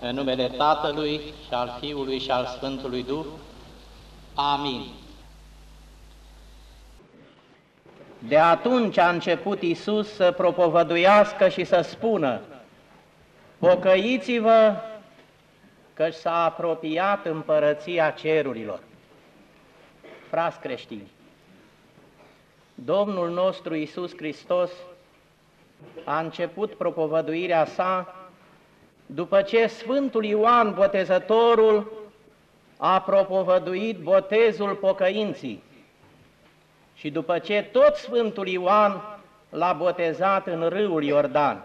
În numele Tatălui și al Fiului și al Sfântului Duh. Amin. De atunci a început Isus să propovăduiască și să spună, Pocăiți-vă că s-a apropiat împărăția cerurilor. Frați creștini, Domnul nostru Isus Hristos a început propovăduirea sa după ce Sfântul Ioan Botezătorul a propovăduit botezul pocăinții și după ce tot Sfântul Ioan l-a botezat în râul Iordan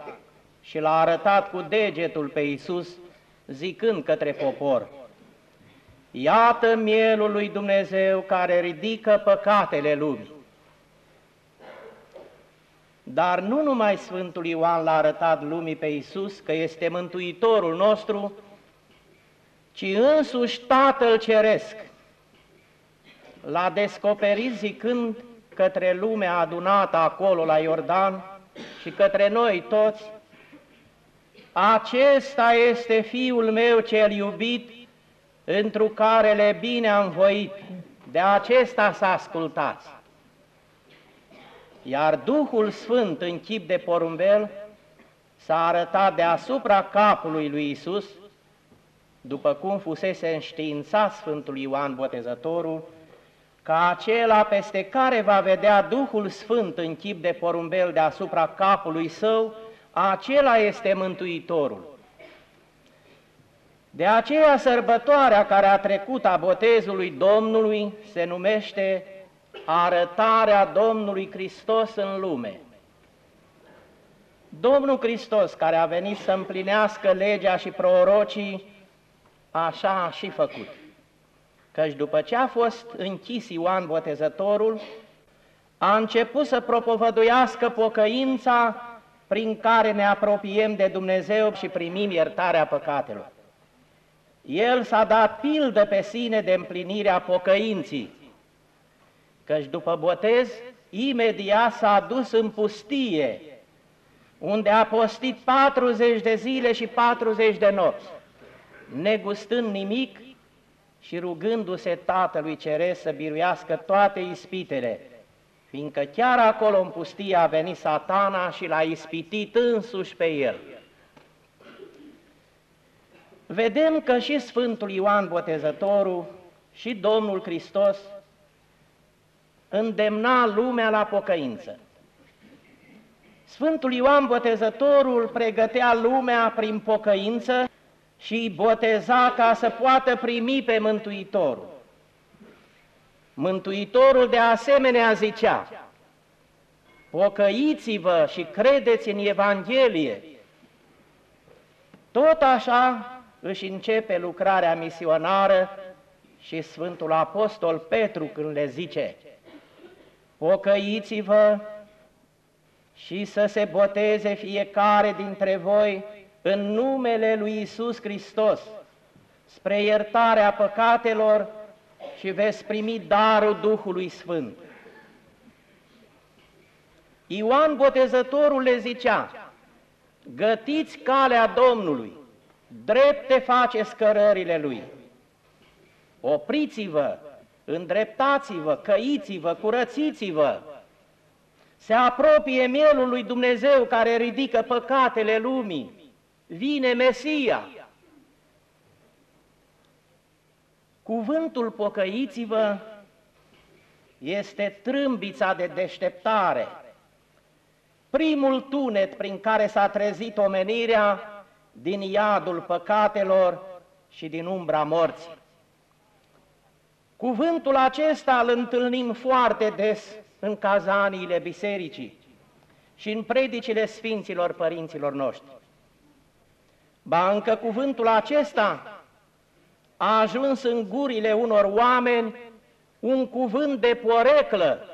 și l-a arătat cu degetul pe Iisus, zicând către popor, Iată mielul lui Dumnezeu care ridică păcatele lumii. Dar nu numai Sfântul Ioan l-a arătat lumii pe Iisus că este Mântuitorul nostru, ci însuși Tatăl Ceresc l-a descoperit zicând către lumea adunată acolo la Iordan și către noi toți, acesta este Fiul meu cel iubit, întru care le bine am voit, de acesta să ascultați. Iar Duhul Sfânt în chip de porumbel s-a arătat deasupra capului lui Isus, după cum fusese înștiințat Sfântul Ioan Botezătorul, ca acela peste care va vedea Duhul Sfânt în chip de porumbel deasupra capului său, acela este Mântuitorul. De aceea sărbătoarea care a trecut a botezului Domnului se numește arătarea Domnului Hristos în lume. Domnul Hristos, care a venit să împlinească legea și prorocii, așa a și făcut. Căci după ce a fost închis Ioan Botezătorul, a început să propovăduiască pocăința prin care ne apropiem de Dumnezeu și primim iertarea păcatelor. El s-a dat pildă pe sine de împlinirea pocăinții, căci după botez, imediat s-a dus în pustie, unde a postit 40 de zile și 40 de nopți, negustând nimic și rugându-se Tatălui Ceresc să biruiască toate ispitele, fiindcă chiar acolo în pustie a venit satana și l-a ispitit însuși pe el. Vedem că și Sfântul Ioan Botezătorul și Domnul Hristos îndemna lumea la pocăință. Sfântul Ioan Botezătorul pregătea lumea prin pocăință și îi boteza ca să poată primi pe Mântuitorul. Mântuitorul de asemenea zicea, pocăiți-vă și credeți în Evanghelie. Tot așa își începe lucrarea misionară și Sfântul Apostol Petru când le zice, pocăiți-vă și să se boteze fiecare dintre voi în numele lui Isus Hristos, spre iertarea păcatelor și veți primi darul Duhului Sfânt. Ioan Botezătorul le zicea, gătiți calea Domnului, drepte face scărările Lui. Opriți-vă, îndreptați-vă, căiți-vă, curățiți-vă. Se apropie mielul lui Dumnezeu care ridică păcatele lumii. Vine Mesia. Cuvântul pocăiți-vă este trâmbița de deșteptare, primul tunet prin care s-a trezit omenirea din iadul păcatelor și din umbra morții. Cuvântul acesta îl întâlnim foarte des în cazaniile bisericii și în predicile Sfinților Părinților noștri. Ba încă cuvântul acesta a ajuns în gurile unor oameni un cuvânt de poreclă,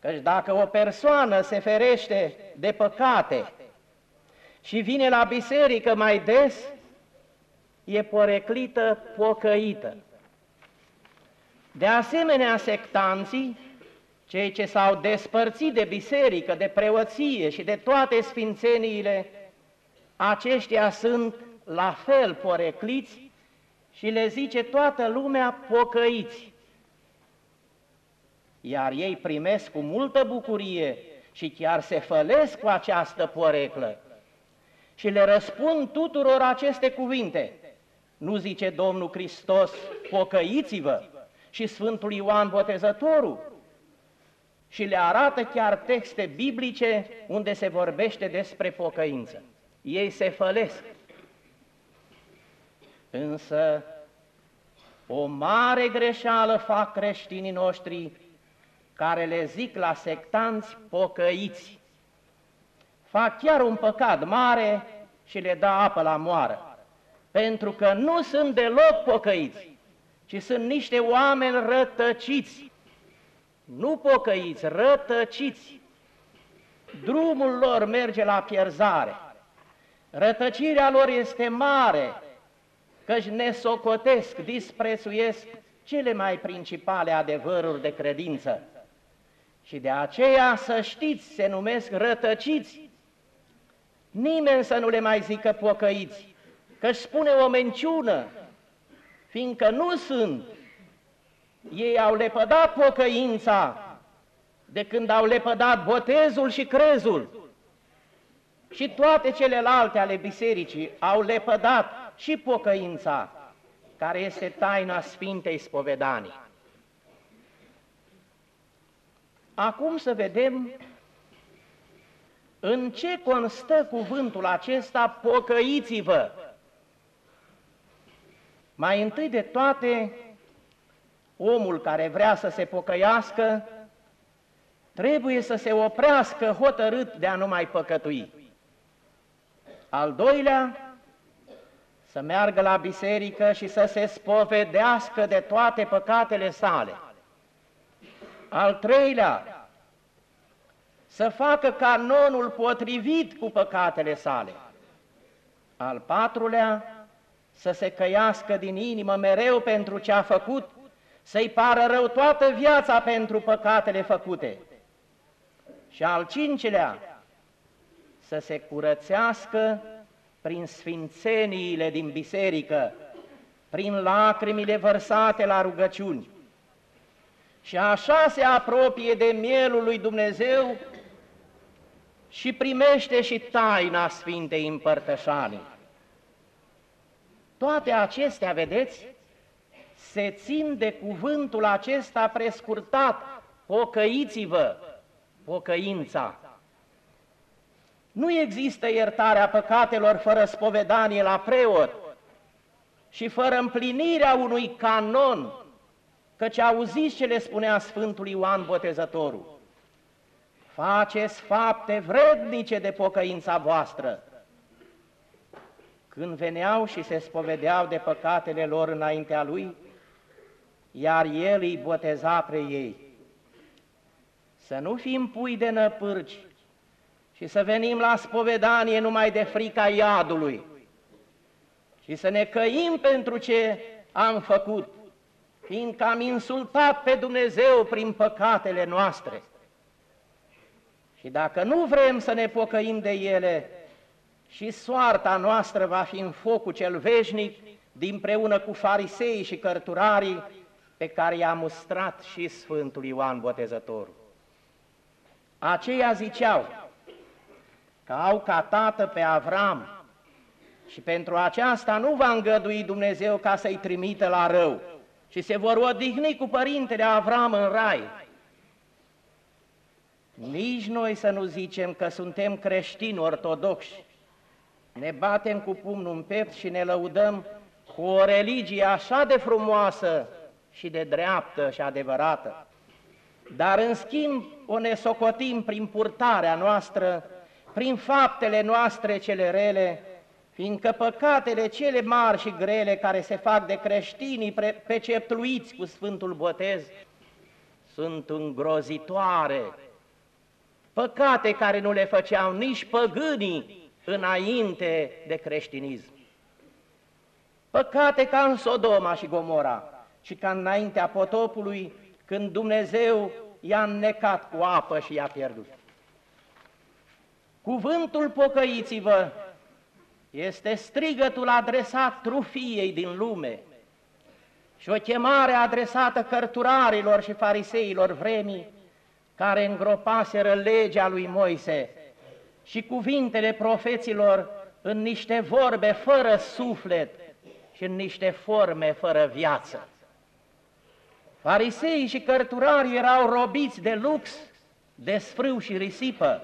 căci dacă o persoană se ferește de păcate și vine la biserică mai des, e poreclită pocăită. De asemenea, sectanții, cei ce s-au despărțit de biserică, de preoție și de toate sfințeniile, aceștia sunt la fel porecliți și le zice toată lumea pocăiți. Iar ei primesc cu multă bucurie și chiar se fălesc cu această poreclă și le răspund tuturor aceste cuvinte. Nu zice Domnul Hristos, pocăiți-vă și Sfântul Ioan Botezătorul și le arată chiar texte biblice unde se vorbește despre pocăință. Ei se fălesc. Însă o mare greșeală fac creștinii noștri care le zic la sectanți pocăiți. Fac chiar un păcat mare și le dă apă la moară, pentru că nu sunt deloc pocăiți, ci sunt niște oameni rătăciți, nu pocăiți, rătăciți. Drumul lor merge la pierzare. Rătăcirea lor este mare, căci ne socotesc, disprețuiesc cele mai principale adevăruri de credință. Și de aceea, să știți, se numesc rătăciți. Nimeni să nu le mai zică pocăiți, că spune o menciună, fiindcă nu sunt. Ei au lepădat pocăința de când au lepădat botezul și crezul. Și toate celelalte ale bisericii au lepădat și pocăința, care este taina Sfintei Spovedanii. Acum să vedem în ce constă cuvântul acesta, pocăiți-vă. Mai întâi de toate, omul care vrea să se pocăiască, trebuie să se oprească hotărât de a nu mai păcătui. Al doilea, să meargă la biserică și să se spovedească de toate păcatele sale. Al treilea, să facă canonul potrivit cu păcatele sale. Al patrulea, să se căiască din inimă mereu pentru ce a făcut, să-i pară rău toată viața pentru păcatele făcute. Și al cincilea, să se curățească prin sfințeniile din biserică, prin lacrimile vărsate la rugăciuni. Și așa se apropie de mielul lui Dumnezeu și primește și taina Sfintei Împărtășanii. Toate acestea, vedeți, se țin de cuvântul acesta prescurtat, pocăiți-vă, pocăința. Nu există iertarea păcatelor fără spovedanie la preot și fără împlinirea unui canon, căci auziți ce le spunea Sfântul Ioan Botezătorul. Faceți fapte vrednice de pocăința voastră. Când veneau și se spovedeau de păcatele lor înaintea lui, iar el îi boteza pre ei. Să nu fim pui de năpârci și să venim la spovedanie numai de frica iadului și să ne căim pentru ce am făcut, fiindcă am insultat pe Dumnezeu prin păcatele noastre. Și dacă nu vrem să ne pocăim de ele, și soarta noastră va fi în focul cel veșnic, dinpreună cu farisei și cărturarii pe care i-a mustrat și Sfântul Ioan Botezătorul. Aceia ziceau că au ca tată pe Avram și pentru aceasta nu va îngădui Dumnezeu ca să-i trimită la rău și se vor odihni cu părintele Avram în rai. Nici noi să nu zicem că suntem creștini ortodoxi, ne batem cu pumnul în piept și ne lăudăm cu o religie așa de frumoasă și de dreaptă și adevărată. Dar în schimb o ne socotim prin purtarea noastră, prin faptele noastre cele rele, fiindcă păcatele cele mari și grele care se fac de creștinii peceptluiți cu Sfântul Botez sunt îngrozitoare, păcate care nu le făceau nici păgânii înainte de creștinism. Păcate ca în Sodoma și Gomora și ca înaintea potopului, când Dumnezeu i-a înnecat cu apă și i-a pierdut. Cuvântul pocăiți-vă Este strigătul adresat trufiei din lume și o chemare adresată cărturarilor și fariseilor vremii, care îngropaseră legea lui Moise și cuvintele profeților în niște vorbe fără suflet și în niște forme fără viață. Fariseii și cărturarii erau robiți de lux, de sfrâu și risipă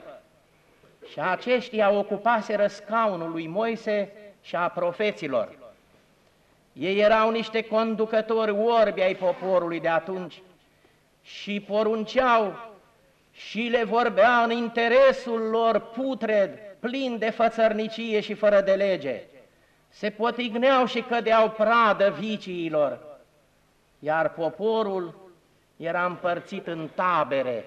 și aceștia ocupaseră scaunul lui Moise și a profeților. Ei erau niște conducători orbi ai poporului de atunci și porunceau și le vorbea în interesul lor putred, plin de fățărnicie și fără de lege. Se potigneau și cădeau pradă viciilor, iar poporul era împărțit în tabere.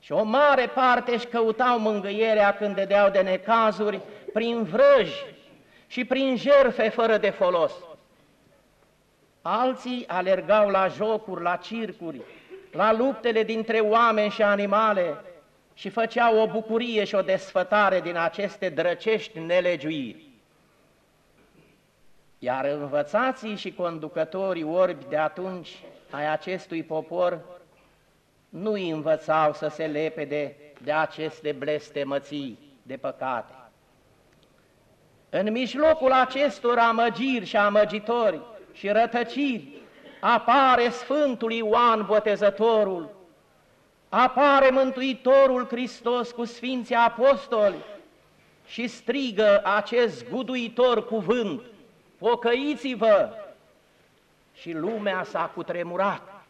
Și o mare parte își căutau mângâierea când dedeau de necazuri prin vrăji și prin jerfe fără de folos. Alții alergau la jocuri, la circuri, la luptele dintre oameni și animale și făceau o bucurie și o desfătare din aceste drăcești nelegiuiri. Iar învățații și conducătorii orbi de atunci ai acestui popor nu îi învățau să se lepede de aceste blestemății de păcate. În mijlocul acestor amăgiri și amăgitori și rătăciri apare Sfântul Ioan Botezătorul, apare Mântuitorul Hristos cu Sfinții Apostoli și strigă acest guduitor cuvânt, pocăiți-vă! Și lumea s-a cutremurat.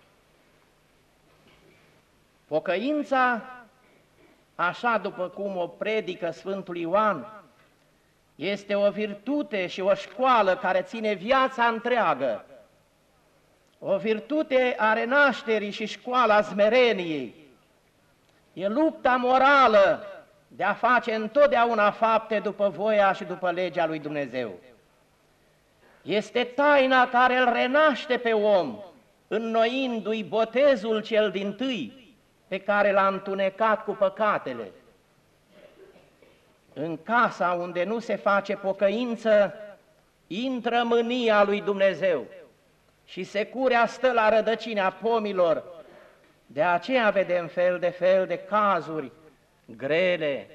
Pocăința, așa după cum o predică Sfântul Ioan, este o virtute și o școală care ține viața întreagă, o virtute a renașterii și școala smereniei. E lupta morală de a face întotdeauna fapte după voia și după legea lui Dumnezeu. Este taina care îl renaște pe om, înnoindu-i botezul cel din tâi, pe care l-a întunecat cu păcatele. În casa unde nu se face pocăință, intră mânia lui Dumnezeu și securea stă la rădăcinea pomilor. De aceea vedem fel de fel de cazuri grele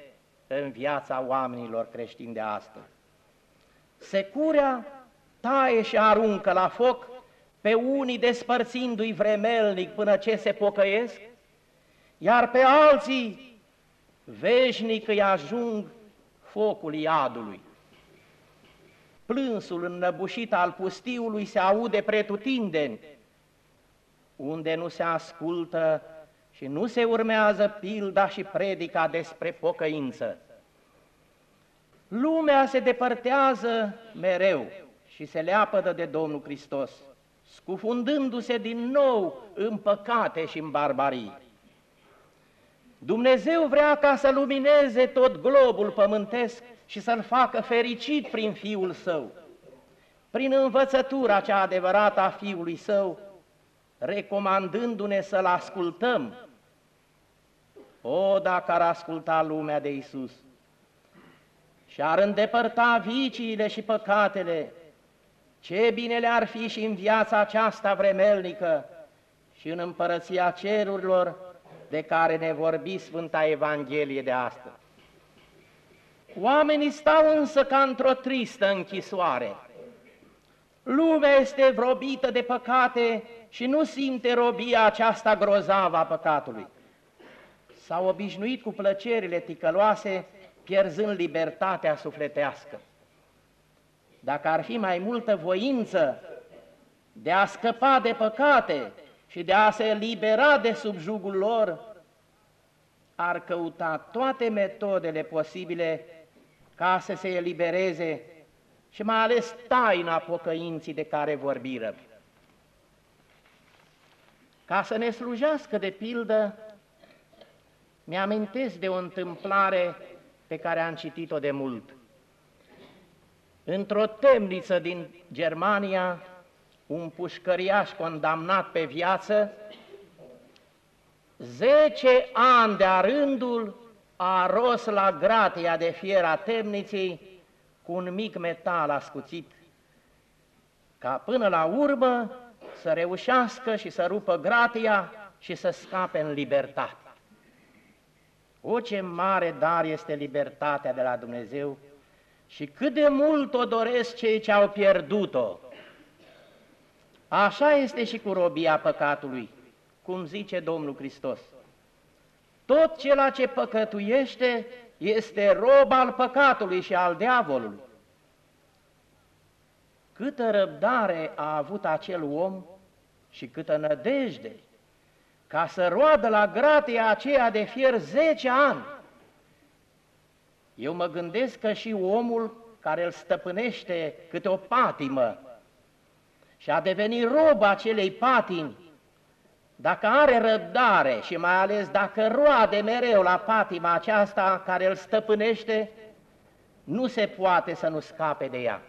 în viața oamenilor creștini de astăzi. Securea taie și aruncă la foc pe unii despărțindu-i vremelnic până ce se pocăiesc, iar pe alții veșnic îi ajung focul iadului. Plânsul înnăbușit al pustiului se aude pretutindeni, unde nu se ascultă și nu se urmează pilda și predica despre pocăință. Lumea se depărtează mereu și se leapădă de Domnul Hristos, scufundându-se din nou în păcate și în barbarii. Dumnezeu vrea ca să lumineze tot globul pământesc și să-l facă fericit prin Fiul Său, prin învățătura cea adevărată a Fiului Său, recomandându-ne să-L ascultăm. O, dacă ar asculta lumea de Isus și ar îndepărta viciile și păcatele, ce bine le-ar fi și în viața aceasta vremelnică și în împărăția cerurilor de care ne vorbi Sfânta Evanghelie de astăzi. Oamenii stau însă ca într-o tristă închisoare. Lumea este vrobită de păcate și nu simte robia aceasta grozavă a păcatului. S-au obișnuit cu plăcerile ticăloase, pierzând libertatea sufletească. Dacă ar fi mai multă voință de a scăpa de păcate și de a se libera de subjugul lor, ar căuta toate metodele posibile ca să se elibereze și mai ales taina pocăinții de care vorbiră. Ca să ne slujească de pildă, mi-amintesc de o întâmplare pe care am citit-o de mult. Într-o temniță din Germania, un pușcăriaș condamnat pe viață, zece ani de rândul a ros la gratia de fiera temniței cu un mic metal ascuțit, ca până la urmă să reușească și să rupă gratia și să scape în libertate. O, ce mare dar este libertatea de la Dumnezeu și cât de mult o doresc cei ce au pierdut-o. Așa este și cu robia păcatului, cum zice Domnul Hristos. Tot cela ce păcătuiește este rob al păcatului și al diavolului. Câtă răbdare a avut acel om și câtă nădejde ca să roadă la gratia aceea de fier zece ani. Eu mă gândesc că și omul care îl stăpânește câte o patimă și a devenit rob acelei patimi, dacă are răbdare și mai ales dacă roade mereu la patima aceasta care îl stăpânește, nu se poate să nu scape de ea.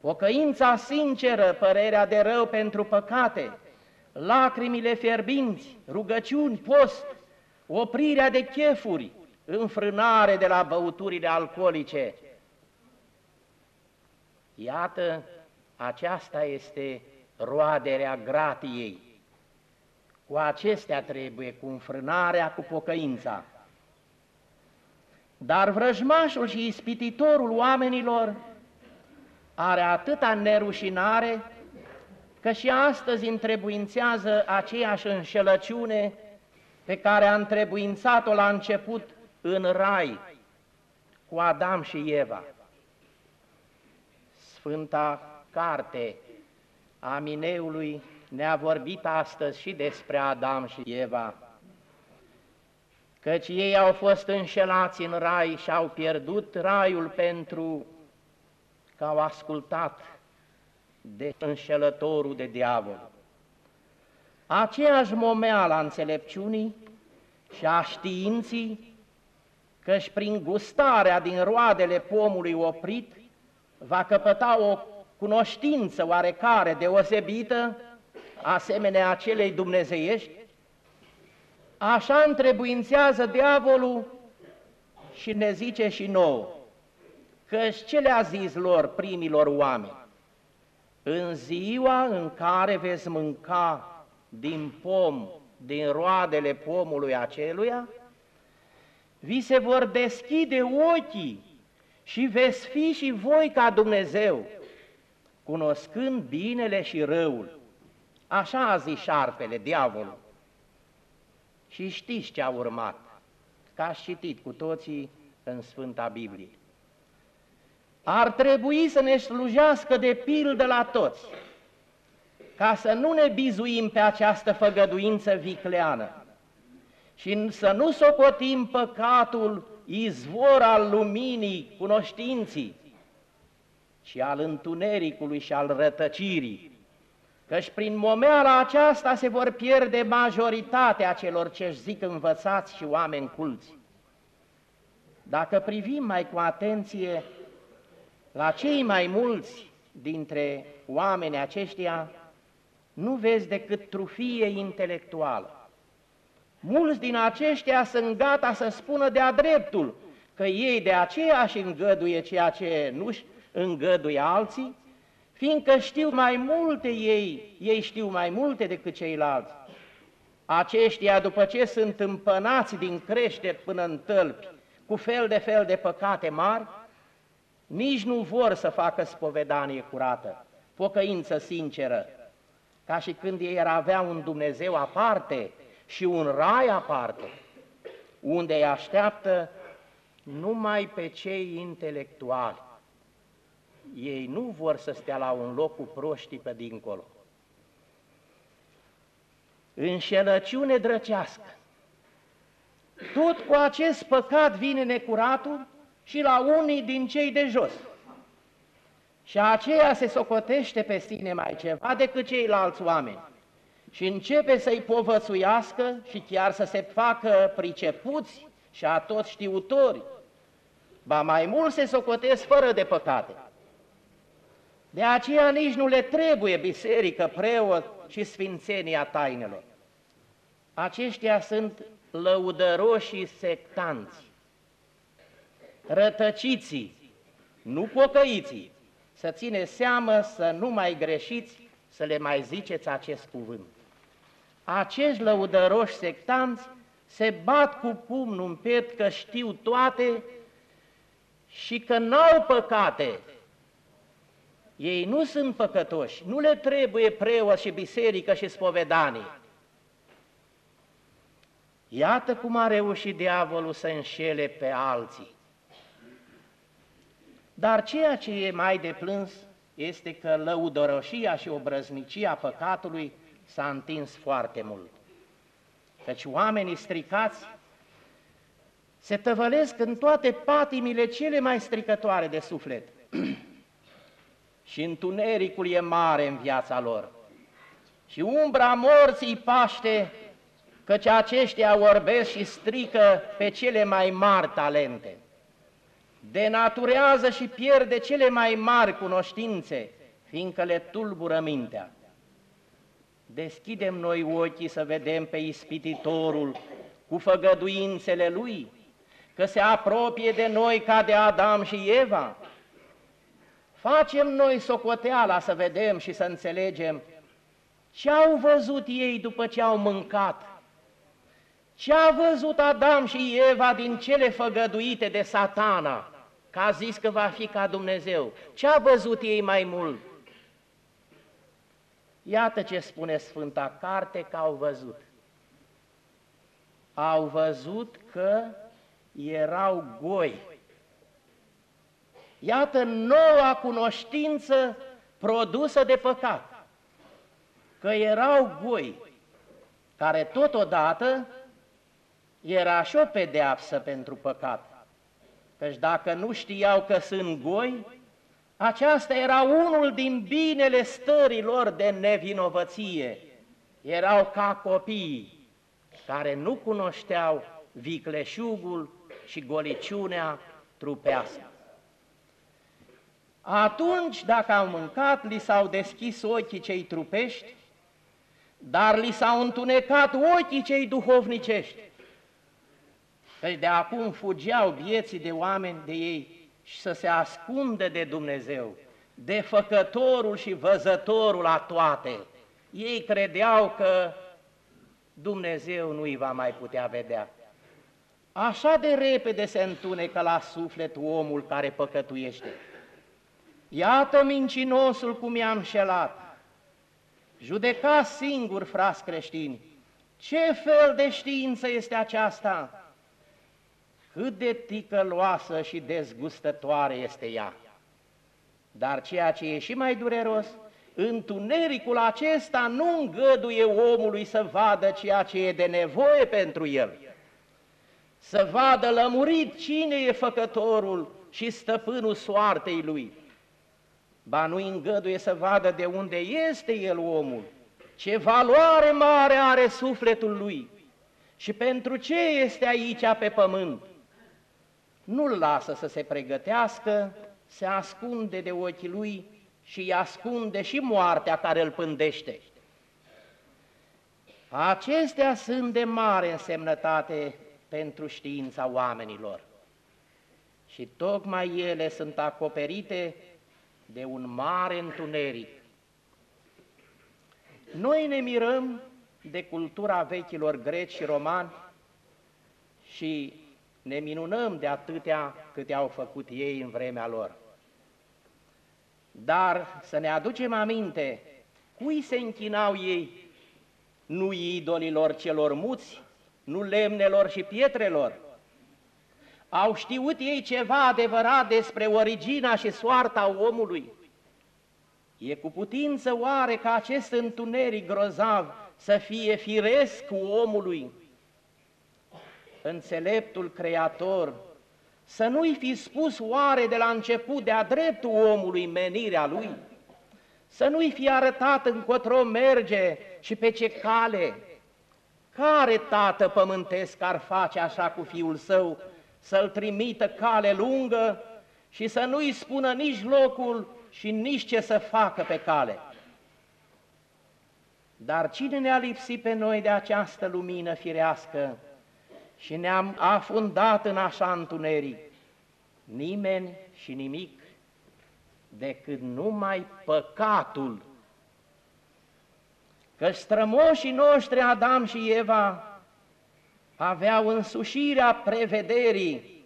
Pocăința sinceră, părerea de rău pentru păcate, lacrimile fierbinți, rugăciuni, post, oprirea de chefuri, înfrânare de la băuturile alcoolice. Iată, aceasta este roaderea gratiei. Cu acestea trebuie, cu înfrânarea, cu pocăința. Dar vrăjmașul și ispititorul oamenilor are atâta nerușinare că și astăzi întrebuințează aceeași înșelăciune pe care a întrebuințat-o la început în rai cu Adam și Eva. Sfânta carte a Mineului ne-a vorbit astăzi și despre Adam și Eva, căci ei au fost înșelați în rai și au pierdut raiul pentru că au ascultat de înșelătorul de diavol. Aceeași momeală a înțelepciunii și a științii, căci prin gustarea din roadele pomului oprit va căpăta o cunoștință oarecare deosebită, asemenea acelei dumnezeiești, așa întrebuințează diavolul și ne zice și nouă, că ce le-a zis lor primilor oameni? În ziua în care veți mânca din pom, din roadele pomului aceluia, vi se vor deschide ochii și veți fi și voi ca Dumnezeu, cunoscând binele și răul. Așa a zis șarpele, diavolul. Și știți ce a urmat, că ați citit cu toții în Sfânta Biblie. Ar trebui să ne slujească de pildă la toți, ca să nu ne bizuim pe această făgăduință vicleană și să nu socotim păcatul izvor al luminii cunoștinții, ci al întunericului și al rătăcirii, căci prin momeala aceasta se vor pierde majoritatea celor ce zic învățați și oameni culți. Dacă privim mai cu atenție la cei mai mulți dintre oamenii aceștia nu vezi decât trufie intelectuală. Mulți din aceștia sunt gata să spună de-a dreptul că ei de aceea și îngăduie ceea ce nu-și îngăduie alții, fiindcă știu mai multe ei, ei știu mai multe decât ceilalți. Aceștia, după ce sunt împănați din creșteri până în tălpi, cu fel de fel de păcate mari, nici nu vor să facă spovedanie curată, pocăință sinceră, ca și când ei ar avea un Dumnezeu aparte și un rai aparte, unde îi așteaptă numai pe cei intelectuali. Ei nu vor să stea la un loc cu proștii pe dincolo. Înșelăciune drăcească. Tot cu acest păcat vine necuratul și la unii din cei de jos. Și aceea se socotește pe sine mai ceva decât ceilalți oameni și începe să-i povățuiască și chiar să se facă pricepuți și a toți știutori, ba mai mult se socotesc fără de păcate. De aceea nici nu le trebuie biserică, preot și sfințenia tainelor. Aceștia sunt lăudăroși sectanți rătăciții, nu pocăiții, să ține seamă să nu mai greșiți, să le mai ziceți acest cuvânt. Acești lăudăroși sectanți se bat cu pumnul în piept că știu toate și că n-au păcate. Ei nu sunt păcătoși, nu le trebuie preot și biserică și spovedanii. Iată cum a reușit diavolul să înșele pe alții. Dar ceea ce e mai de plâns este că lăudoroșia și obrăznicia păcatului s-a întins foarte mult. Căci oamenii stricați se tăvălesc în toate patimile cele mai stricătoare de suflet. și întunericul e mare în viața lor. Și umbra morții paște, căci aceștia orbesc și strică pe cele mai mari talente. Denaturează și pierde cele mai mari cunoștințe, fiindcă le tulbură mintea. Deschidem noi ochii să vedem pe ispititorul cu făgăduințele lui, că se apropie de noi ca de Adam și Eva. Facem noi socoteala să vedem și să înțelegem ce au văzut ei după ce au mâncat. Ce a văzut Adam și Eva din cele făgăduite de satana, că a zis că va fi ca Dumnezeu? Ce a văzut ei mai mult? Iată ce spune Sfânta Carte că au văzut. Au văzut că erau goi. Iată noua cunoștință produsă de păcat, că erau goi, care totodată era și o pedeapsă pentru păcat. Căci dacă nu știau că sunt goi, aceasta era unul din binele stărilor de nevinovăție. Erau ca copii care nu cunoșteau vicleșugul și goliciunea trupească. Atunci, dacă au mâncat, li s-au deschis ochii cei trupești, dar li s-au întunecat ochii cei duhovnicești. Căci de acum fugeau vieții de oameni de ei și să se ascundă de Dumnezeu, de făcătorul și văzătorul a toate. Ei credeau că Dumnezeu nu îi va mai putea vedea. Așa de repede se întunecă la suflet omul care păcătuiește. Iată mincinosul cum i-a înșelat. Judeca singur, frați creștini, ce fel de știință este aceasta? Cât de ticăloasă și dezgustătoare este ea. Dar ceea ce e și mai dureros, întunericul acesta nu îngăduie omului să vadă ceea ce e de nevoie pentru el să vadă lămurit cine e făcătorul și stăpânul soartei lui. Ba nu îngăduie să vadă de unde este el omul, ce valoare mare are sufletul lui și pentru ce este aici pe pământ. Nu-l lasă să se pregătească, se ascunde de ochii lui și îi ascunde și moartea care îl pândește. Acestea sunt de mare însemnătate pentru știința oamenilor. Și tocmai ele sunt acoperite de un mare întuneric. Noi ne mirăm de cultura vechilor greci și romani și ne minunăm de atâtea câte au făcut ei în vremea lor. Dar să ne aducem aminte, cui se închinau ei? Nu idolilor celor muți, nu lemnelor și pietrelor. Au știut ei ceva adevărat despre originea și soarta omului. E cu putință oare ca acest întuneric grozav să fie firesc cu omului? Înțeleptul Creator, să nu-i fi spus oare de la început de-a dreptul omului menirea lui? Să nu-i fi arătat încotro merge și pe ce cale? Care tată pământesc ar face așa cu fiul său, să-l trimită cale lungă și să nu-i spună nici locul și nici ce să facă pe cale? Dar cine ne-a lipsit pe noi de această lumină firească și ne-am afundat în așa întuneric? Nimeni și nimic, decât numai păcatul. Că strămoșii noștri Adam și Eva aveau însușirea prevederii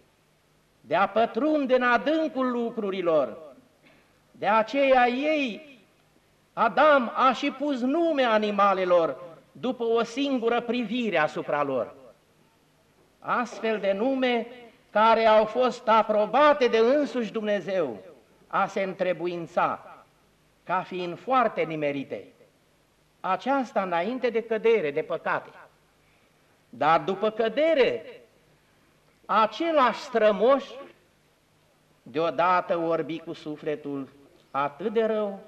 de a pătrunde în adâncul lucrurilor. De aceea ei, Adam a și pus nume animalelor după o singură privire asupra lor. Astfel de nume care au fost aprobate de însuși Dumnezeu a se întrebuința ca fiind foarte nimerite. Aceasta înainte de cădere, de păcate. Dar după cădere, același strămoș deodată orbi cu sufletul atât de rău,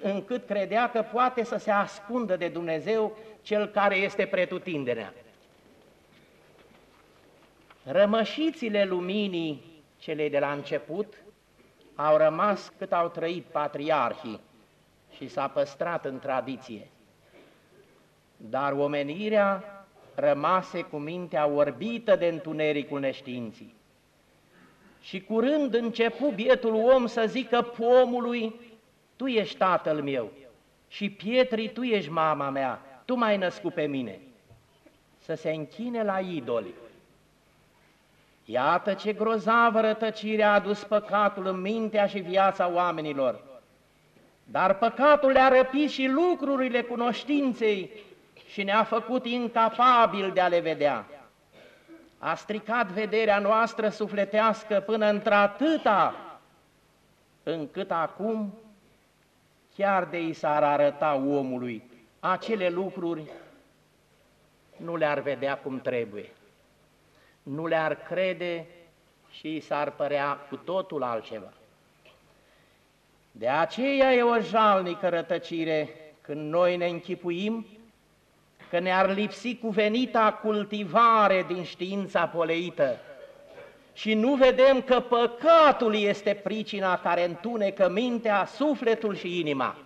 încât credea că poate să se ascundă de Dumnezeu cel care este pretutindenea. Rămășițile luminii celei de la început au rămas cât au trăit patriarhii și s-a păstrat în tradiție. Dar omenirea rămase cu mintea orbită de întunericul neștiinții. Și curând începu bietul om să zică pomului, tu ești tatăl meu și pietrii, tu ești mama mea, tu m-ai născut pe mine. Să se închine la idoli. Iată ce grozavă rătăcire a adus păcatul în mintea și viața oamenilor. Dar păcatul le-a răpit și lucrurile cunoștinței și ne-a făcut incapabil de a le vedea. A stricat vederea noastră sufletească până într-atâta, încât acum chiar de i s-ar arăta omului acele lucruri, nu le-ar vedea cum trebuie, nu le-ar crede și i s-ar părea cu totul altceva. De aceea e o jalnică rătăcire când noi ne închipuim că ne-ar lipsi cuvenita cultivare din știința poleită și nu vedem că păcatul este pricina care întunecă mintea, sufletul și inima.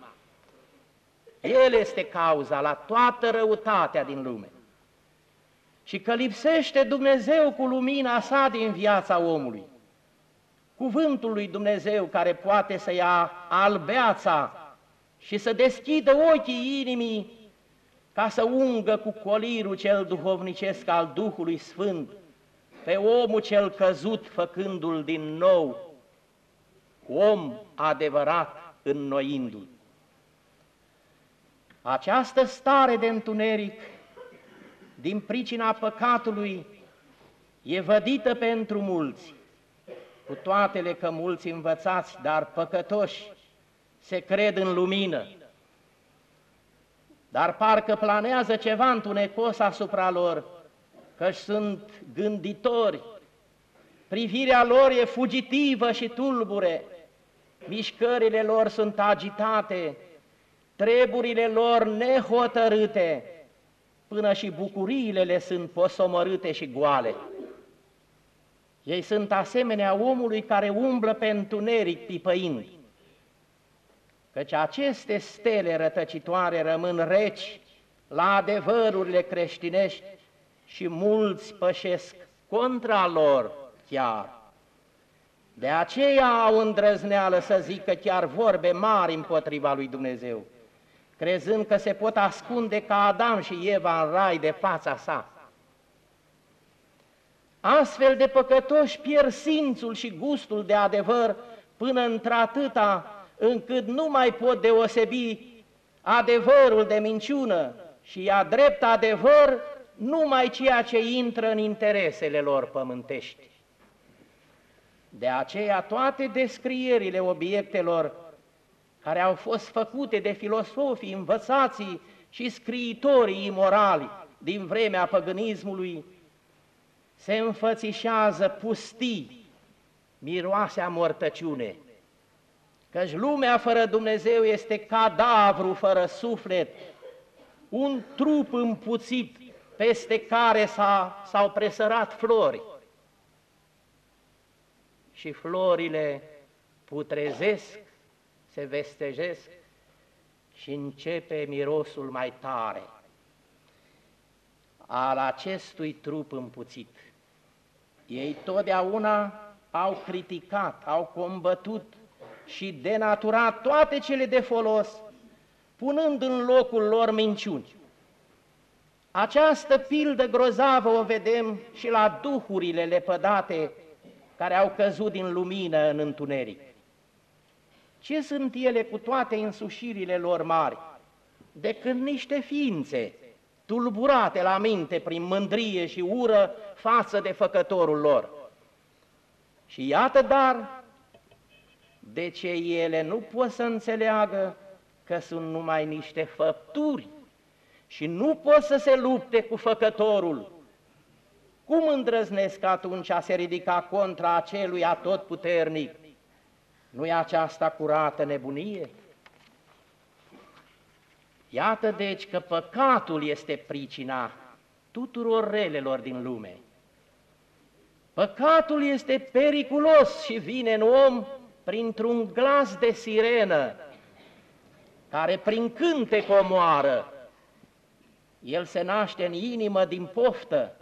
El este cauza la toată răutatea din lume. Și că lipsește Dumnezeu cu lumina sa din viața omului. Cuvântul lui Dumnezeu care poate să ia albeața și să deschidă ochii inimii ca să ungă cu colirul cel duhovnicesc al Duhului Sfânt pe omul cel căzut, făcându-l din nou om adevărat înnoindu-l. Această stare de întuneric, din pricina păcatului, e vădită pentru mulți, cu toatele că mulți învățați, dar păcătoși, se cred în lumină, dar parcă planează ceva întunecos asupra lor, că sunt gânditori, privirea lor e fugitivă și tulbure, mișcările lor sunt agitate, treburile lor nehotărâte, până și bucuriile le sunt posomărâte și goale. Ei sunt asemenea omului care umblă pe întuneric pipăind căci aceste stele rătăcitoare rămân reci la adevărurile creștinești și mulți pășesc contra lor chiar. De aceea au îndrăzneală să zică chiar vorbe mari împotriva lui Dumnezeu, crezând că se pot ascunde ca Adam și Eva în rai de fața sa. Astfel de păcătoși pierd simțul și gustul de adevăr până într-atâta încât nu mai pot deosebi adevărul de minciună și a drept adevăr numai ceea ce intră în interesele lor pământești. De aceea toate descrierile obiectelor care au fost făcute de filosofii, învățații și scriitorii imorali din vremea păgânismului se înfățișează pustii, miroase a mortăciune, Căci lumea fără Dumnezeu este cadavru fără suflet, un trup împuțit peste care s-au presărat flori. Și florile putrezesc, se vestejesc și începe mirosul mai tare al acestui trup împuțit. Ei totdeauna au criticat, au combătut și denaturat toate cele de folos, punând în locul lor minciuni. Această pildă grozavă o vedem și la duhurile lepădate care au căzut din lumină în întuneric. Ce sunt ele cu toate însușirile lor mari? Decât niște ființe tulburate la minte prin mândrie și ură față de făcătorul lor. Și iată dar de ce ele nu pot să înțeleagă că sunt numai niște făpturi și nu pot să se lupte cu făcătorul. Cum îndrăznesc atunci a se ridica contra acelui atotputernic? nu e aceasta curată nebunie? Iată deci că păcatul este pricina tuturor relelor din lume. Păcatul este periculos și vine în om printr-un glas de sirenă, care prin cântec omoară. El se naște în inimă din poftă,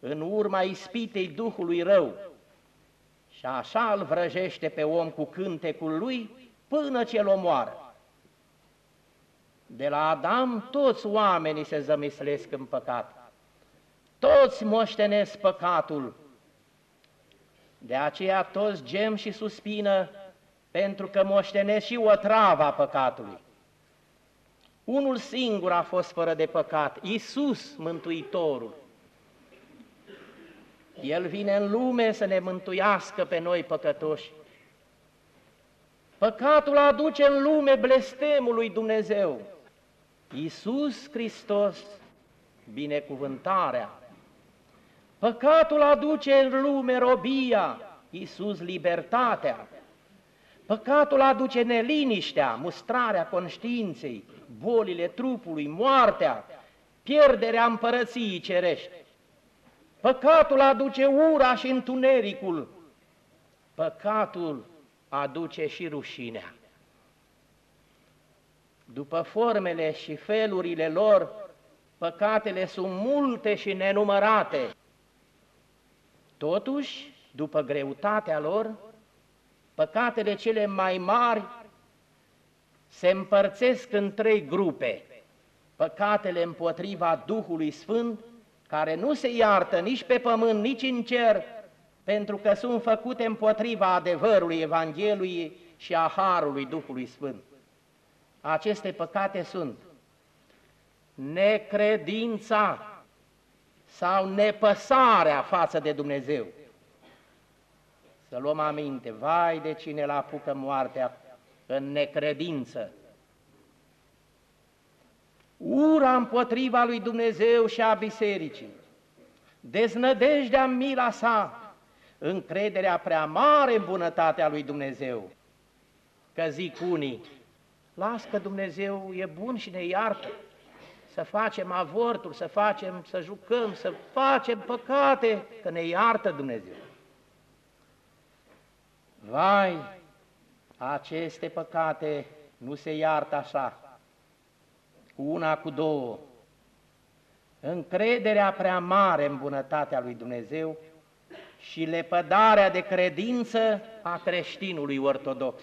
în urma ispitei Duhului rău și așa îl vrăjește pe om cu cântecul lui până ce îl omoară. De la Adam toți oamenii se zămislesc în păcat, toți moștenesc păcatul, de aceea toți gem și suspină pentru că moștenesc și o travă a păcatului. Unul singur a fost fără de păcat, Iisus Mântuitorul. El vine în lume să ne mântuiască pe noi păcătoși. Păcatul aduce în lume blestemul lui Dumnezeu. Iisus Hristos, binecuvântarea. Păcatul aduce în lume robia, Iisus libertatea. Păcatul aduce neliniștea, mustrarea conștiinței, bolile trupului, moartea, pierderea împărăției cerești. Păcatul aduce ura și întunericul, păcatul aduce și rușinea. După formele și felurile lor, păcatele sunt multe și nenumărate. Totuși, după greutatea lor, păcatele cele mai mari se împărțesc în trei grupe. Păcatele împotriva Duhului Sfânt, care nu se iartă nici pe pământ, nici în cer, pentru că sunt făcute împotriva adevărului Evangheliei și a Harului Duhului Sfânt. Aceste păcate sunt necredința sau nepăsarea față de Dumnezeu. Să luăm aminte, vai de cine l-a apucă moartea în necredință, ura împotriva lui Dumnezeu și a bisericii, deznădejdea în mila sa, încrederea prea mare în bunătatea lui Dumnezeu. Că zic unii, las că Dumnezeu e bun și ne iartă, să facem avorturi, să facem, să jucăm, să facem păcate, că ne iartă Dumnezeu. Vai, aceste păcate nu se iartă așa, cu una, cu două. Încrederea prea mare în bunătatea lui Dumnezeu și lepădarea de credință a creștinului ortodox.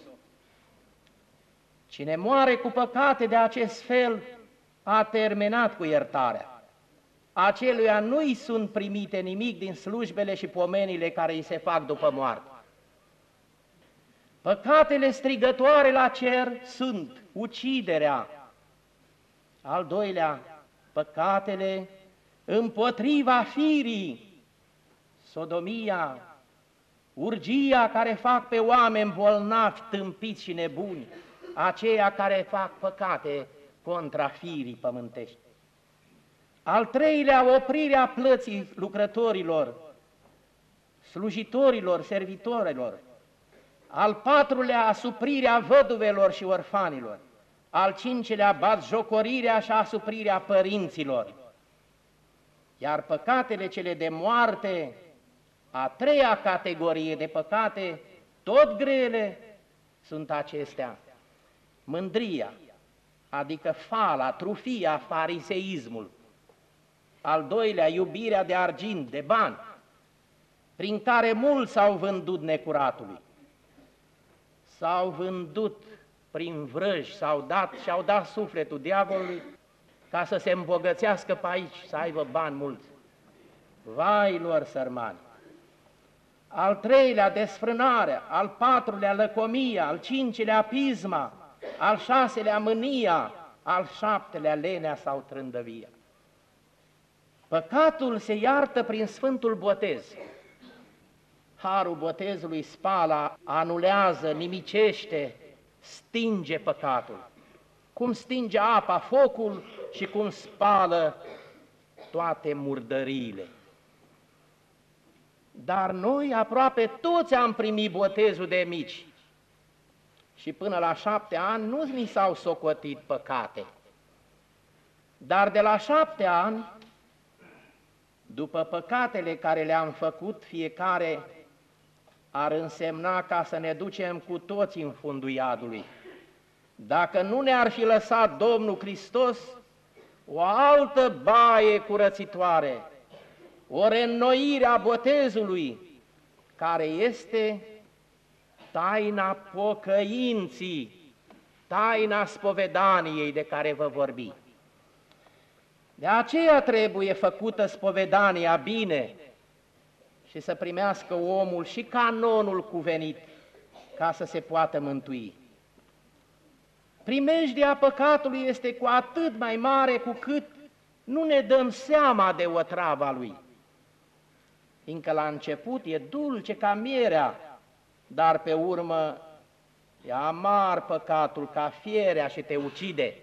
Cine moare cu păcate de acest fel a terminat cu iertarea. Aceluia nu-i sunt primite nimic din slujbele și pomenile care îi se fac după moarte. Păcatele strigătoare la cer sunt uciderea, al doilea, păcatele împotriva firii, sodomia, urgia care fac pe oameni bolnavi, tâmpiți și nebuni, aceia care fac păcate contra firii pământești. Al treilea, oprirea plății lucrătorilor, slujitorilor, servitorilor. Al patrulea, asuprirea văduvelor și orfanilor al cincilea bat jocorirea și asuprirea părinților. Iar păcatele cele de moarte, a treia categorie de păcate, tot grele, sunt acestea. Mândria, adică fala, trufia, fariseismul. Al doilea, iubirea de argint, de bani, prin care mulți au vândut necuratului. S-au vândut prin vrăji, s-au dat și au dat sufletul diavolului ca să se îmbogățească pe aici, să aibă bani mulți. Vai lor sărmani! Al treilea, desfrânarea, al patrulea, lăcomia, al cincilea, pisma, al șaselea, mânia, al șaptelea, lenea sau trândăvia. Păcatul se iartă prin Sfântul Botez. Harul botezului spala, anulează, nimicește, stinge păcatul. Cum stinge apa, focul și cum spală toate murdăriile. Dar noi aproape toți am primit botezul de mici și până la șapte ani nu ni s-au socotit păcate. Dar de la șapte ani, după păcatele care le-am făcut, fiecare ar însemna ca să ne ducem cu toți în fundul iadului. Dacă nu ne-ar fi lăsat Domnul Hristos o altă baie curățitoare, o reînnoire a botezului, care este taina pocăinții, taina spovedaniei de care vă vorbi. De aceea trebuie făcută spovedania bine și să primească omul și canonul cuvenit ca să se poată mântui. Primejdia păcatului este cu atât mai mare cu cât nu ne dăm seama de otrava lui. Fiindcă la început e dulce ca mierea, dar pe urmă e amar păcatul ca fierea și te ucide.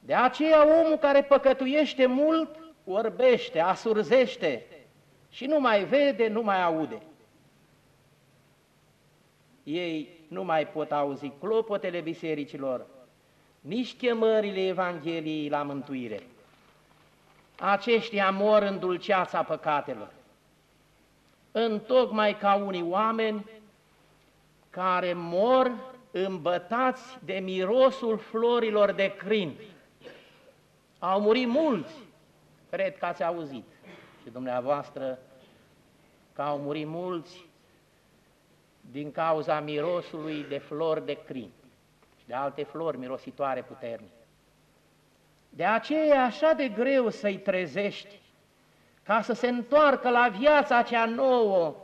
De aceea omul care păcătuiește mult orbește, asurzește și nu mai vede, nu mai aude. Ei nu mai pot auzi clopotele bisericilor, nici chemările Evangheliei la mântuire. Aceștia mor în dulceața păcatelor, întocmai ca unii oameni care mor îmbătați de mirosul florilor de crin. Au murit mulți, cred că ați auzit și dumneavoastră că au murit mulți din cauza mirosului de flori de crin și de alte flori mirositoare puternice. De aceea e așa de greu să-i trezești ca să se întoarcă la viața cea nouă,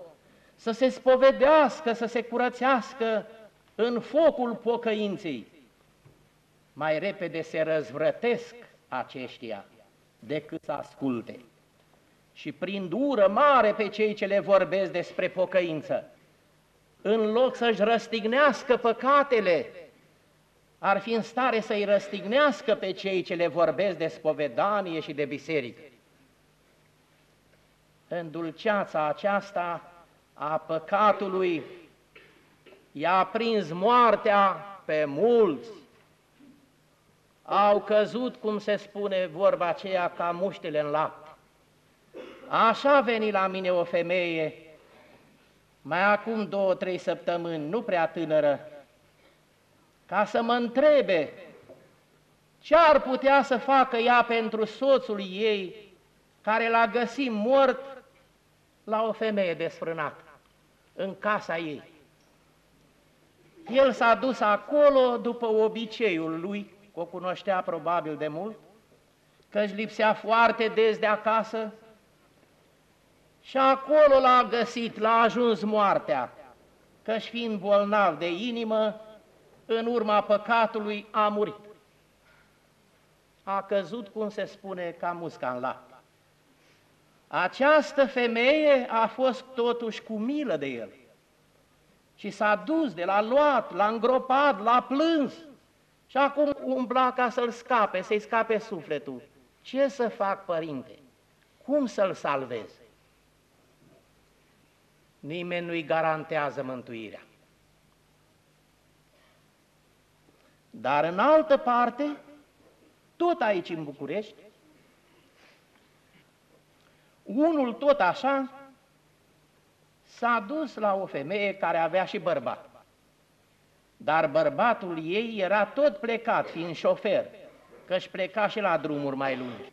să se spovedească, să se curățească în focul pocăinței. Mai repede se răzvrătesc aceștia decât să asculte și prin ură mare pe cei ce le vorbesc despre pocăință. În loc să-și răstignească păcatele, ar fi în stare să-i răstignească pe cei ce le vorbesc de spovedanie și de biserică. În dulceața aceasta a păcatului i-a prins moartea pe mulți. Au căzut, cum se spune vorba aceea, ca muștele în lapte. Așa a venit la mine o femeie, mai acum două, trei săptămâni, nu prea tânără, ca să mă întrebe ce ar putea să facă ea pentru soțul ei, care l-a găsit mort la o femeie desfrânată, în casa ei. El s-a dus acolo după obiceiul lui, o cunoștea probabil de mult, că își lipsea foarte des de acasă, și acolo l-a găsit, l-a ajuns moartea, căci fiind bolnav de inimă, în urma păcatului a murit. A căzut, cum se spune, ca musca în lapte. Această femeie a fost totuși cu milă de el și s-a dus de la luat, l-a îngropat, l-a plâns și acum umbla ca să-l scape, să-i scape sufletul. Ce să fac, părinte? Cum să-l salvez? Nimeni nu-i garantează mântuirea. Dar în altă parte, tot aici în București, unul tot așa s-a dus la o femeie care avea și bărbat. Dar bărbatul ei era tot plecat, fiind șofer, că își pleca și la drumuri mai lungi.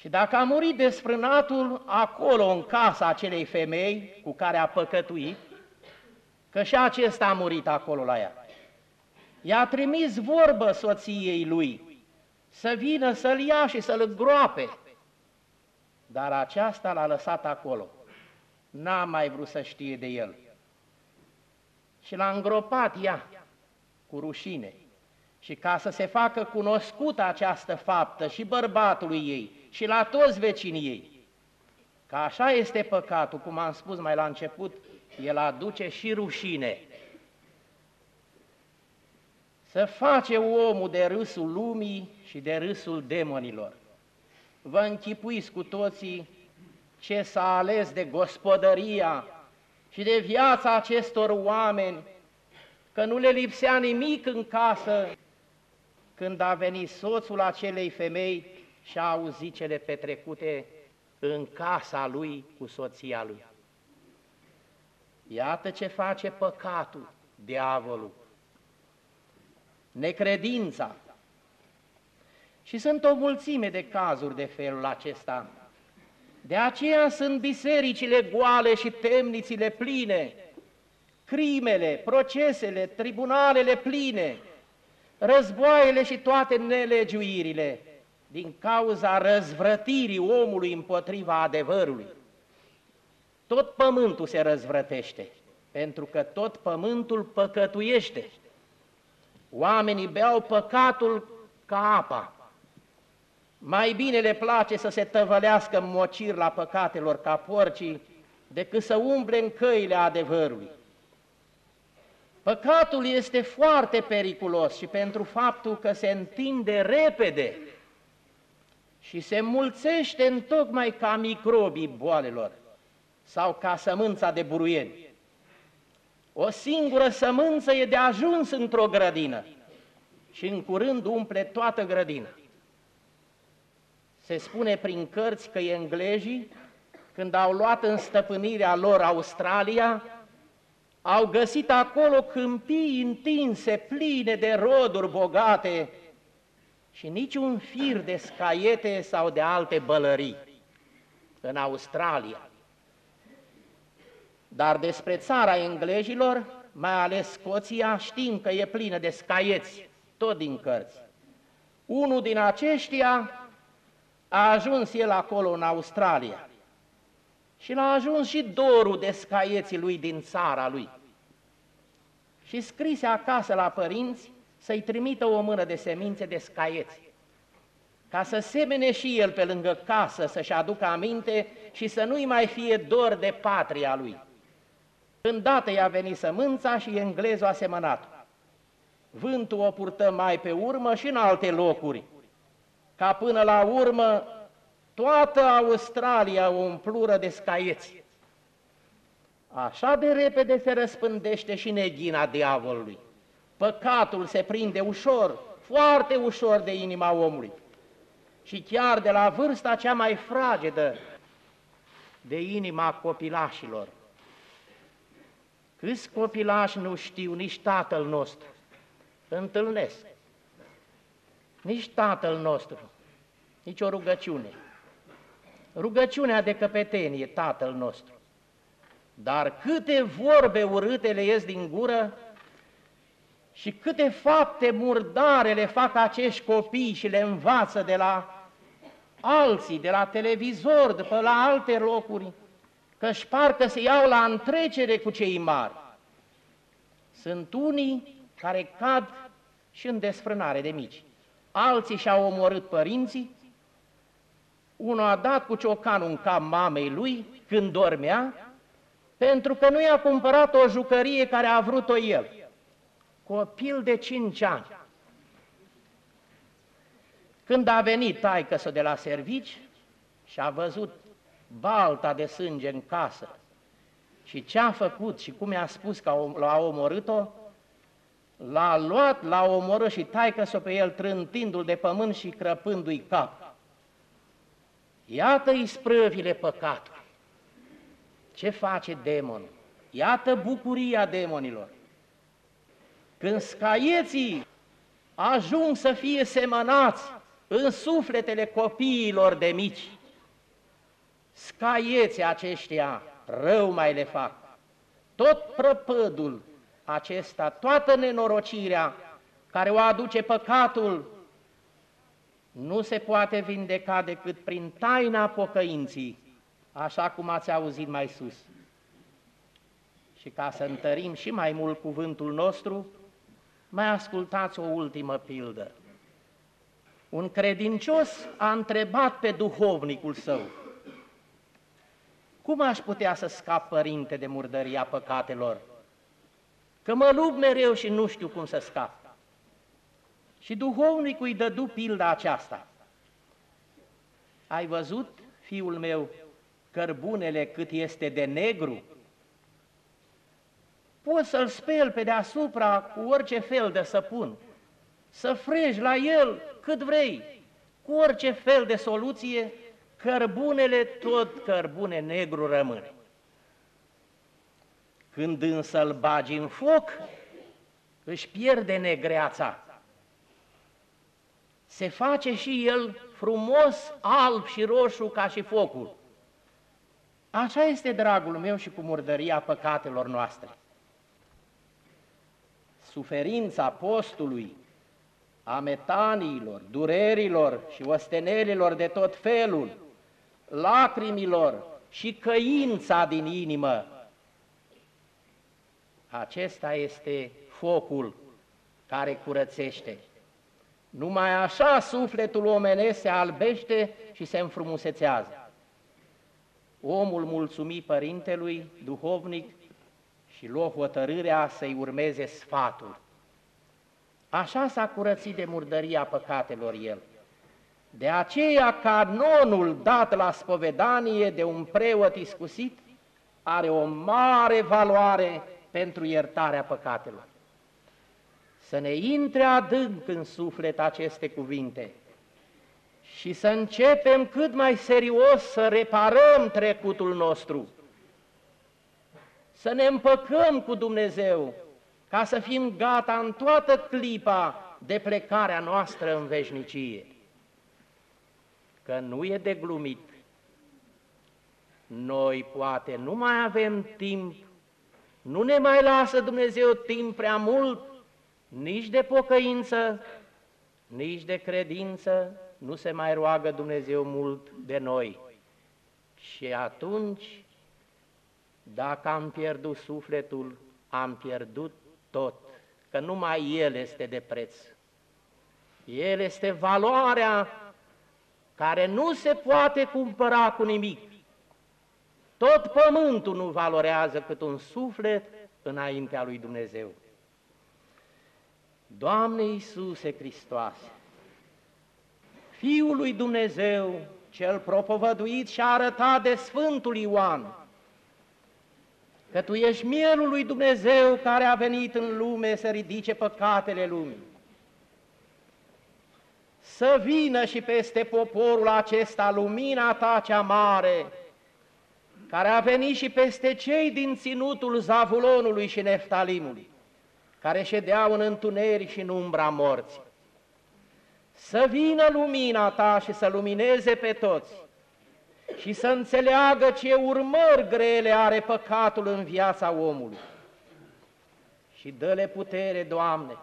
Și dacă a murit desfrânatul acolo, în casa acelei femei cu care a păcătuit, că și acesta a murit acolo la ea. I-a trimis vorbă soției lui să vină să-l ia și să-l groape, dar aceasta l-a lăsat acolo. N-a mai vrut să știe de el. Și l-a îngropat ea cu rușine. Și ca să se facă cunoscută această faptă și bărbatului ei și la toți vecinii ei, că așa este păcatul, cum am spus mai la început, el aduce și rușine. Să face omul de râsul lumii și de râsul demonilor. Vă închipuiți cu toții ce s-a ales de gospodăria și de viața acestor oameni, că nu le lipsea nimic în casă când a venit soțul acelei femei și a auzit cele petrecute în casa lui cu soția lui. Iată ce face păcatul, diavolul, necredința. Și sunt o mulțime de cazuri de felul acesta. De aceea sunt bisericile goale și temnițile pline, crimele, procesele, tribunalele pline, războaiele și toate nelegiuirile, din cauza răzvrătirii omului împotriva adevărului. Tot pământul se răzvrătește, pentru că tot pământul păcătuiește. Oamenii beau păcatul ca apa. Mai bine le place să se tăvălească în mocir la păcatelor ca porcii, decât să umble în căile adevărului. Păcatul este foarte periculos și pentru faptul că se întinde repede și se mulțește în tocmai ca microbii boalelor sau ca sămânța de buruieni. O singură sămânță e de ajuns într-o grădină și în curând umple toată grădina. Se spune prin cărți că englezii, când au luat în stăpânirea lor Australia, au găsit acolo câmpii întinse, pline de roduri bogate și niciun fir de scaiete sau de alte bălării în Australia. Dar despre țara englezilor, mai ales Scoția, știm că e plină de scaieți, tot din cărți. Unul din aceștia a ajuns el acolo în Australia și l-a ajuns și dorul de scaieții lui din țara lui. Și scrise acasă la părinți să-i trimită o mână de semințe de scaieți, ca să semene și el pe lângă casă, să-și aducă aminte și să nu-i mai fie dor de patria lui. Îndată i-a venit sămânța și englezul a semănat. Vântul o purtă mai pe urmă și în alte locuri, ca până la urmă toată Australia o umplură de scaieți. Așa de repede se răspândește și neghina diavolului. Păcatul se prinde ușor, foarte ușor de inima omului. Și chiar de la vârsta cea mai fragedă de inima copilașilor. Câți copilași nu știu nici tatăl nostru? Întâlnesc. Nici tatăl nostru, nici o rugăciune. Rugăciunea de căpetenie, tatăl nostru. Dar câte vorbe urâte le ies din gură și câte fapte murdare le fac acești copii și le învață de la alții, de la televizor, de pe la alte locuri, că își parcă se iau la întrecere cu cei mari. Sunt unii care cad și în desfrânare de mici. Alții și-au omorât părinții, unul a dat cu ciocanul în cap mamei lui când dormea, pentru că nu i-a cumpărat o jucărie care a vrut-o el. Copil de cinci ani. Când a venit taică de la servici și a văzut balta de sânge în casă și ce a făcut și cum i-a spus că l-a omorât-o, l-a luat, l-a omorât și taică pe el trântindu-l de pământ și crăpându-i cap. Iată isprăvile păcatului. Ce face demonul? Iată bucuria demonilor. Când scaieții ajung să fie semănați în sufletele copiilor de mici, scaieții aceștia rău mai le fac. tot prăpădul acesta, toată nenorocirea care o aduce păcatul, nu se poate vindeca decât prin taina pocăinții, așa cum ați auzit mai sus. Și ca să întărim și mai mult cuvântul nostru, mai ascultați o ultimă pildă. Un credincios a întrebat pe duhovnicul său, cum aș putea să scap, părinte, de murdăria păcatelor? Că mă lupt mereu și nu știu cum să scap. Și duhovnicul îi dădu pilda aceasta. Ai văzut, fiul meu, cărbunele cât este de negru? Poți să-l speli pe deasupra cu orice fel de săpun, să freji la el cât vrei, cu orice fel de soluție, cărbunele tot cărbune negru rămâne. Când însă îl bagi în foc, își pierde negreața. Se face și el frumos, alb și roșu ca și focul. Așa este, dragul meu, și cu murdăria păcatelor noastre. Suferința postului, a metaniilor, durerilor și ostenelilor de tot felul, lacrimilor și căința din inimă. Acesta este focul care curățește. Numai așa sufletul omenesc se albește și se înfrumusețează. Omul mulțumi părintelui duhovnic și luă hotărârea să-i urmeze sfatul. Așa s-a curățit de murdăria păcatelor el. De aceea canonul dat la spovedanie de un preot iscusit are o mare valoare pentru iertarea păcatelor. Să ne intre adânc în suflet aceste cuvinte și să începem cât mai serios să reparăm trecutul nostru, să ne împăcăm cu Dumnezeu, ca să fim gata în toată clipa de plecarea noastră în veșnicie că nu e de glumit. Noi poate nu mai avem timp, nu ne mai lasă Dumnezeu timp prea mult, nici de pocăință, nici de credință, nu se mai roagă Dumnezeu mult de noi. Și atunci, dacă am pierdut sufletul, am pierdut tot, că numai El este de preț. El este valoarea care nu se poate cumpăra cu nimic. Tot pământul nu valorează cât un suflet înaintea lui Dumnezeu. Doamne Iisuse Hristoase, Fiul lui Dumnezeu, cel propovăduit și arătat de Sfântul Ioan, că Tu ești mielul lui Dumnezeu care a venit în lume să ridice păcatele lumii să vină și peste poporul acesta lumina ta cea mare, care a venit și peste cei din ținutul Zavulonului și Neftalimului, care ședeau în întuneric și în umbra morții. Să vină lumina ta și să lumineze pe toți și să înțeleagă ce urmări grele are păcatul în viața omului. Și dă-le putere, Doamne,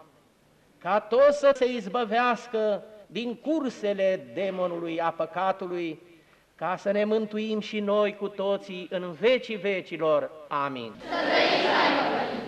ca toți să se izbăvească din cursele demonului, a păcatului, ca să ne mântuim și noi cu toții în vecii vecilor. Amin. Să